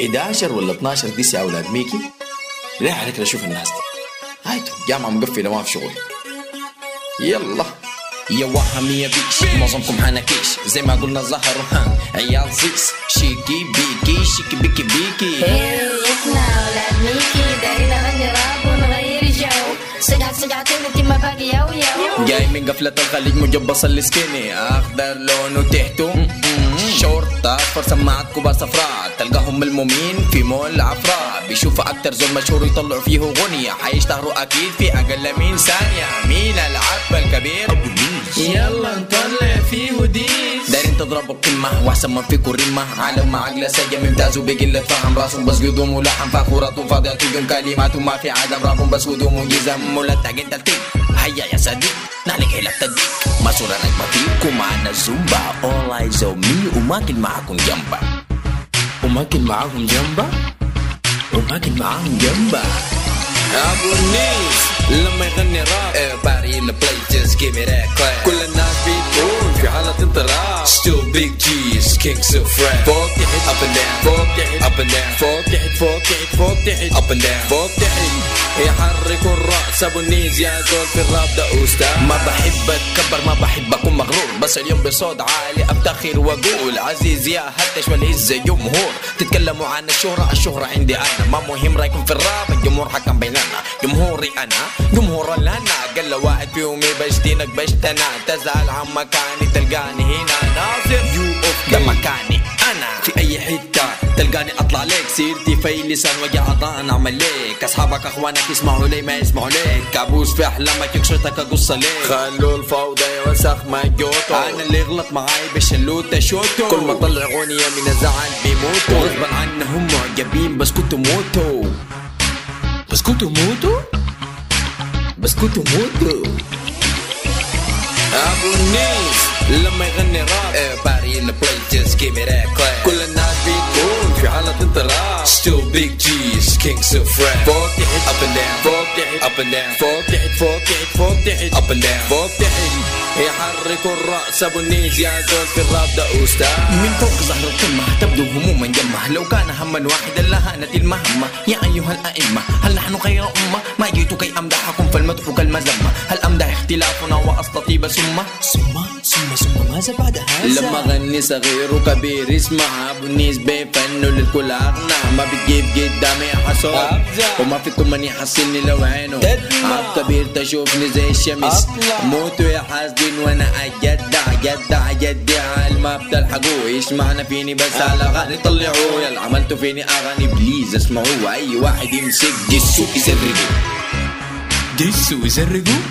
11 ولا 12 ديس يا أولاد ميكي. ريح عليك أشوف الناس دي؟ هايتو جامعة مقفلة ما في شغل. يلا. يا وهمي يا بيش معظمكم حنكيش. زي ما قلنا ظهر ها عيال زيس. شيكي بيكي شيكي بيكي بيكي. إحنا أولاد ميكي دايرين نغني راب ونغير جو. سجعت سجعتين انتي ما باقي يو يو جاي من قفلة الخليج مجبص السكيني أخضر لونه تحته شورت اصفر سماعات كبار صفراء تلقاهم ملمومين في مول عفراء بيشوفوا أكتر زول مشهور يطلعوا فيه غنية حيشتهروا أكيد في أقل من ثانية. مين العب الكبير؟ يلا نطلع فيه diss دايرين تضربوا قمة واحسن ما فيكوا رمة عالم مع عقل سجم ممتاز وبقلة فهم راسهم بس قدوم ولحم فخوراتهم فاضية تلقم كلمات وما في عدم. رابهم بس هدوم وجزم. ولا تاجين تلتيك هيا يا صديق نعلق هلا تديك مسؤول ركبة فيك ومعنا الزومبا all eyes on me وماكل معاكم جنبا. وماكل معاكم جنبا. وماكل معاهم جنبا. أبو النيس لما يغني راب. Everybody in the place just give me that clap. كل الناس بتكون في حالة انطلاق still big G's king so fresh فوق تحت up and down. فوق تحت up and down. فوق تحت فوق تحت فوق تحت up and down. فوق تحت يحرك الرأس ابو النيس يا زول في الراب ده أستاذ ما بحب اتكبر ما بحب اكون مغرور بس اليوم بصوت عالي افتخر واقول عزيز يا هتش والعزة جمهور تتكلموا عن الشهرة الشهرة عندي أنا ما مهم رايكم في الراب الجمهور حكم بيننا جمهوري أنا جمهور لنا قل واحد فيهم يبشتينك بشتنا. تزعل عن مكاني تلقاني هنا. ناصر يو اوف ده مكاني أنا. في أي حتة تلقاني أطلع لك سيرتي في لسان وجع عطاء أعمل ليك. أصحابك أخوانك يسمعوا لي ما يسمعوا ليك. كابوس في أحلامك يكشطك أقص ليك. خلوا الفوضى يوسخ ما جوتو أنا اللي يغلط معاي بشلوت شوتو كل ما طلع اغنيه من الزعل بيموتوا. غصبا عنهم معجبين بس كنتوا موتوا. بس كنتوا موتوا بس كنتوا موتوا ابو النيس لما يغني راب everybody in the place just give me that clap. كل الناس بتكون في حالة انطلاق still big G's king so fresh فوق تحت up and down فوق تحت up and down. فوق تحت فوق تحت فوق تحت up and down. فوق تحت يحرك الرأس ابو النيس يا زول في الراب ده أستاذ. من فوق ظهر القمة تبدو هموما جمة. لو كان هما واحدا لهانت المهمة. يا أيها الأئمة هل نحن خير أمة؟ ما جئت كي أمدحكم فالمدح كالمذمة. هل أمدح اختلافنا وأستطيب ثم ثم ثم ثم ماذا بعد هذا؟ لما غني صغير وكبير اسمع ابو النيس بيفنوا للكل أغنى. ما بتجيب قدامي حصول وما فيكم من يحصلني لو عينه. عب كبير تشوفني زي الشمس. موتوا يا حاسدين وأنا أجدع جدع جدع. ما بتلحقوا إيش معنى فيني بس على اغاني طلعوا يلا عملتوا فيني اغاني بليز اسمعوا أي واحد يمسك دسو يزرقوا دسو يزرقوا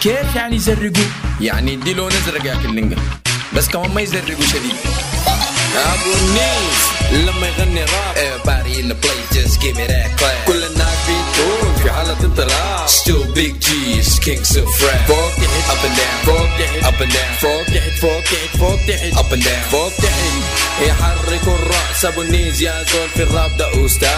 كيف يعني يزرقوا؟ يعني دي لون أزرق يا كلينجا. بس كمان ما يزرقوا شديد. أبو النيس لما يغني راب. And down. فوق تحت up and down. فوق تحت فوق تحت فوق تحت up and down. فوق تحت يحرك الرأس ابو النيس يا زول في الراب ده أستاذ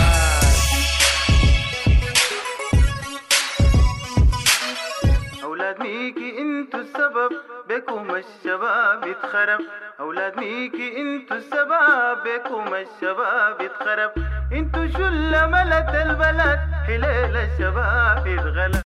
أولاد ميكي أنتوا السبب بكم الشباب يتخرب. أولاد ميكي أنتوا السبب بكم الشباب يتخرب. أنتوا شلة ملت البلد حليل الشباب يتغلب.